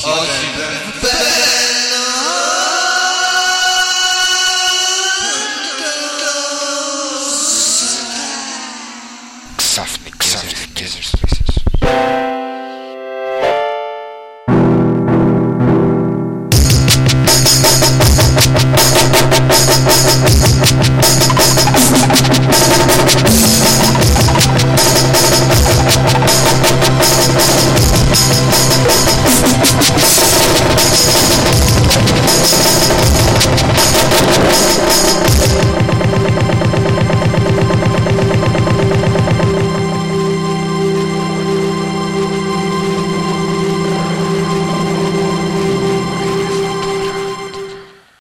Softly, softly, softly, softly, softly, softly, softly, softly, softly, softly,